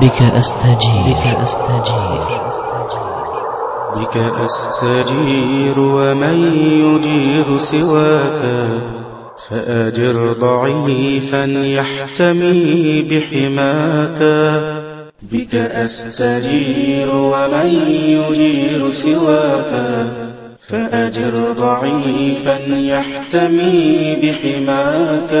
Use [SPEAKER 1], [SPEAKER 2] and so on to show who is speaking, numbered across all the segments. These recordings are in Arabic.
[SPEAKER 1] بك أستجير. بك أستجير.
[SPEAKER 2] بك أستجير ومن يجير سواك فأجر ضعيفا يحتمي بحماك. بك أستجير ومن يجير سواك فأجر ضعيفا يحتمي بحماك.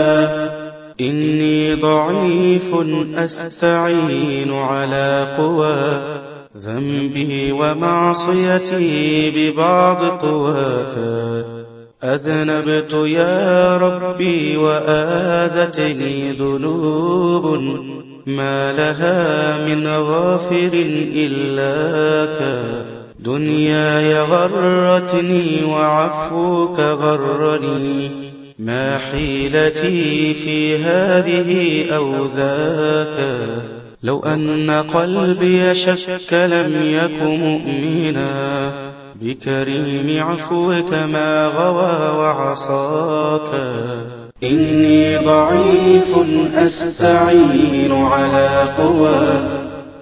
[SPEAKER 2] إني ضعيف أستعين على قوى ذنبي ومعصيتي ببعض قواك أذنبت يا ربي وآذتني ذنوب ما لها من غافر إلاك دنياي غرتني وعفوك غرني ما حيلتي في هذه أو ذاك؟ لو أن قلبي شك لم يك مؤمنا بكريم عفوك ما غوى وعصاك. إني ضعيف أستعين على قوى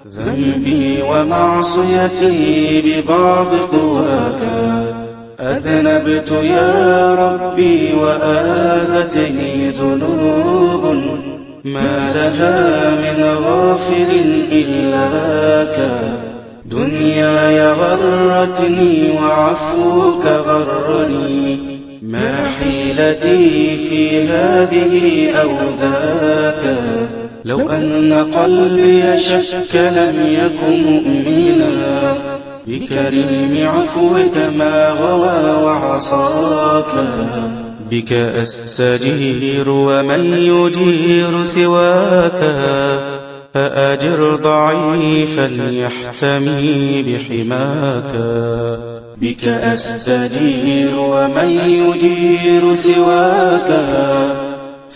[SPEAKER 2] ذنبي ومعصيتي ببعض قواك. أذنبت يا ربي وآذتني ذنوب ما لها من غافل إلاك دنياي غرتني وعفوك غرني. ما حيلتي في هذه أو ذاك لو أن قلبي شك لم يك مؤمنا. بكريم عفوك ما غوى وعصاك. بك أستجير ومن يجير سواك. فأجر ضعيفا يحتمي بحماك. بك أستجير ومن يجير سواك.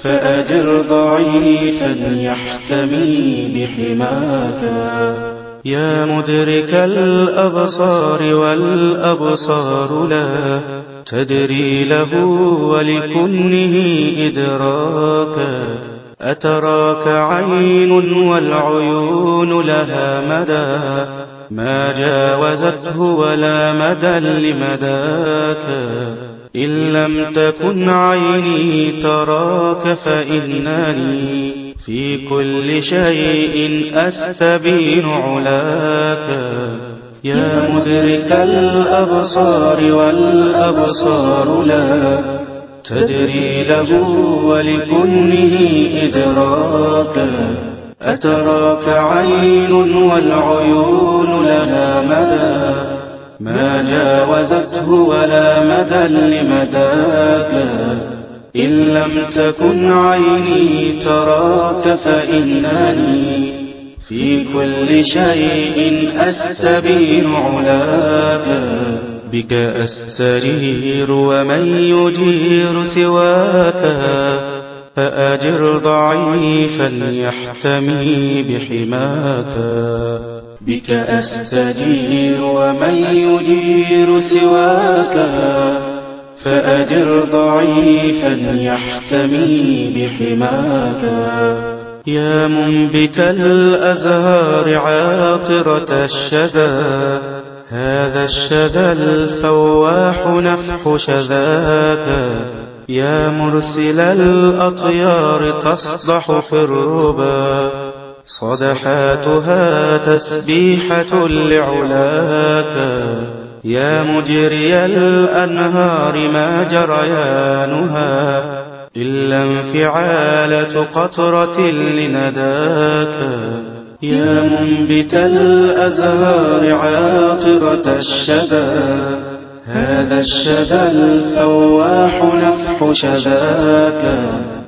[SPEAKER 2] فأجر ضعيفا يحتمي بحماك. يا مدرك الأبصار والأبصار لا تدري له ولكنه إدراكا أتراك عين والعيون لها مدى. ما جاوزته ولا مدى لمداك. إن لم تكن عيني تراك فإنني في كل شيء أستبين علاك. يا مدرك الأبصار والأبصار لا تدري له ولكنه إدراكا أتراك عين والعيون لها مدى. ما جاوزته ولا مدى لمداك. إن لم تكن عيني تراك فإنني في كل شيء أستبين علاك. بك أستجير ومن يجير سواك. فأجر ضعيفا يحتمي بحماك. بك أستجير ومن يجير سواك. فأجر ضعيفا يحتمي بحماك. يا منبت الأزهار عاطرة الشدى. هذا الشذا الفواح نفح شذاك. يا مرسل الأطيار تصدح في الربا. صدحاتها تسبيحة لعلاك. يا مجري الأنهار ما جريانها إلا انفعالة قطرة لنداك. يا منبت الأزهار عاطرة الشذا هذا الشذا الفواح نفح شذاك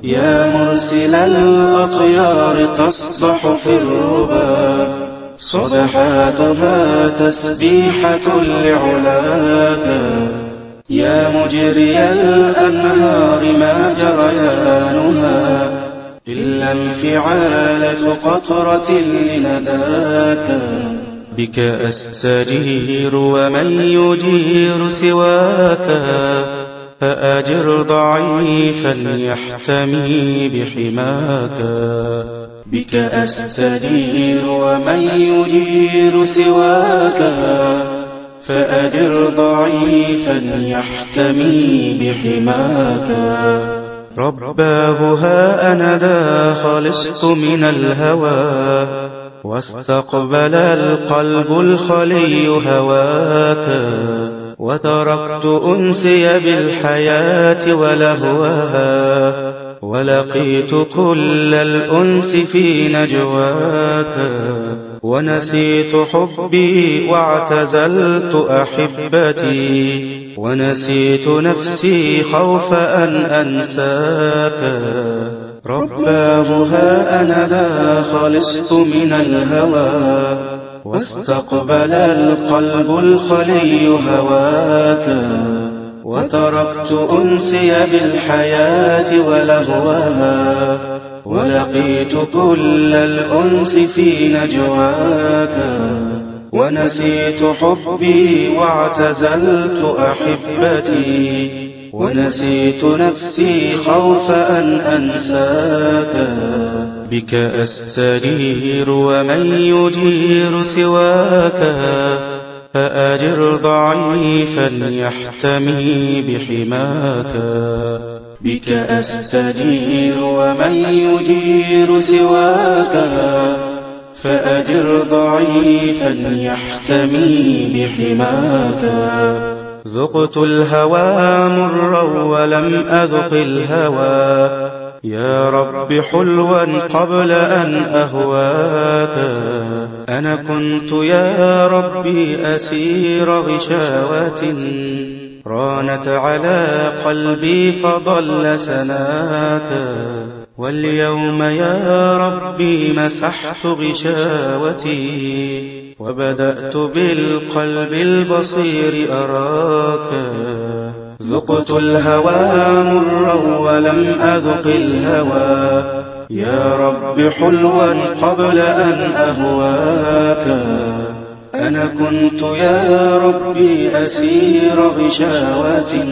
[SPEAKER 2] يا مرسل الأطيار تصدح في الربا. صدحاتها تسبيحة لعلاك. يا مجري الأنهار ما جريانها إلا انفعالة قطرة لنداك. بك أستجير ومن يجير سواك فأجر ضعيفا يحتمي بحماك. بك أستجير ومن يجير سواك فأجر ضعيفا يحتمي بحماك. رباه ها أنا ذا خلصت من الهوى واستقبل القلب الخلي هواك وتركت أنسي بالحياة ولهواها ولقيت كل الأنس في نجواك ونسيت حبي واعتزلت أحبتي ونسيت نفسي خوف أن أنساك. رباه ها أنا ذا خلصت من الهوى واستقبل القلب الخلي هواك. وتركت أنسي بالحياة ولهوها ولقيت كل الأنس في نجواك ونسيت حبي واعتزلت أحبتي ونسيت نفسي خوف أن أنساك. بك أستجير ومن يجير سواك فأجر ضعيفا يحتمي بحماك. بك أستجير ومن يجير سواك. فأجر ضعيفا يحتمي بحماك. ذقت الهوى مرا ولم أذق الهوى. يا رب حلوا قبل أن أهواك. أنا كنت يا ربي أسير غشاوة. رانت على قلبي فضل سناك. واليوم يا ربي مسحت غشاوتي. وبدأت بالقلب البصير أراك. ذقت الهوى مرا ولم أذق الهوى. يا رب حلوا قبل أن أهواك. أنا كنت يا ربي أسير غشاوة.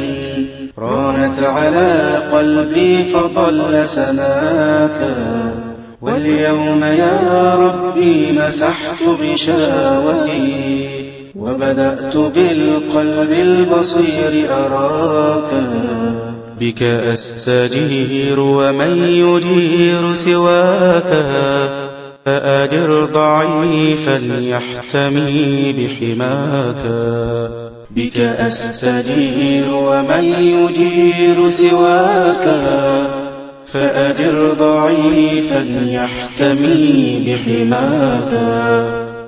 [SPEAKER 2] رانت على قلبي فضل سناك واليوم يا ربي مسحت غشاوتي. وبدأت بالقلب البصير أراك. بك أستجير ومن يجير سواك. فأجر ضعيفا يحتمي بحماك. بك أستجير ومن يجير سواك. فأجر ضعيفا يحتمي بحماك.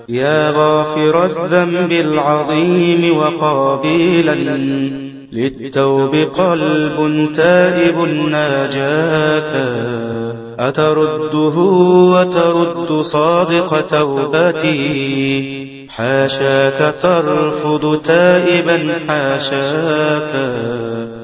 [SPEAKER 2] يا غافر الذنب العظيم وقابلا للتوب قلب تائب ناجاك. أترده وترد صادق توبتي. حاشاك ترفض تائبا حاشاك.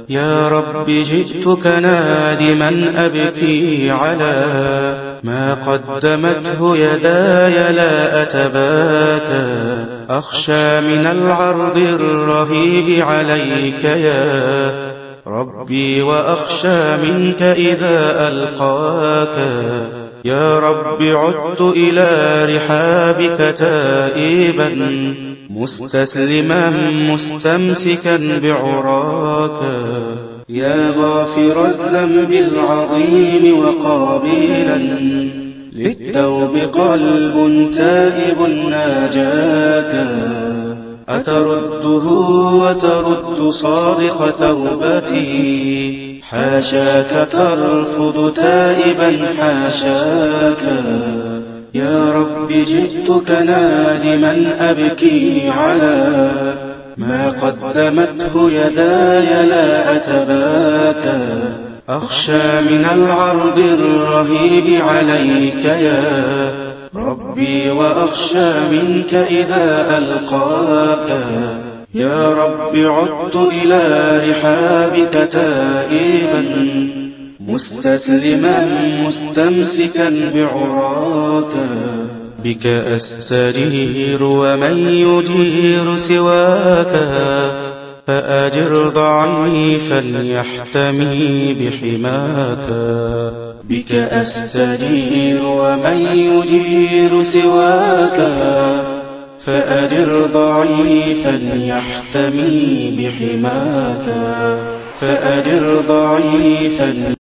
[SPEAKER 2] يا رب جئتك نادما أبكي على ما قدمته يداي لا أتباكى. أخشى من العرض الرهيب عليك يا ربي وأخشى منك إذا ألقاك. يا رب عدت إلى رحابك تائبا مستسلما مستمسكا بعراك. يا غافر الذنب العظيم وقابلا للتوب قلب تائب ناجاك. أترده وترد صادق توبتي. حاشاك ترفض تائبا حاشاك. يا رب جئتك نادما أبكي على ما قدمته يداي لا أتباكى. أخشى من العرض الرهيب عليك يا ربي وأخشى منك إذا ألقاك. يا رب عدت إلى رحابك تائبا مستسلما مستمسكا بعراك. بك أستجير ومن يجير سواك فأجر ضعيفا يحتمي بحماك. بك أستجير ومن يجير سواك فأجر ضعيفا يحتمي بحماك. فأجر ضعيفا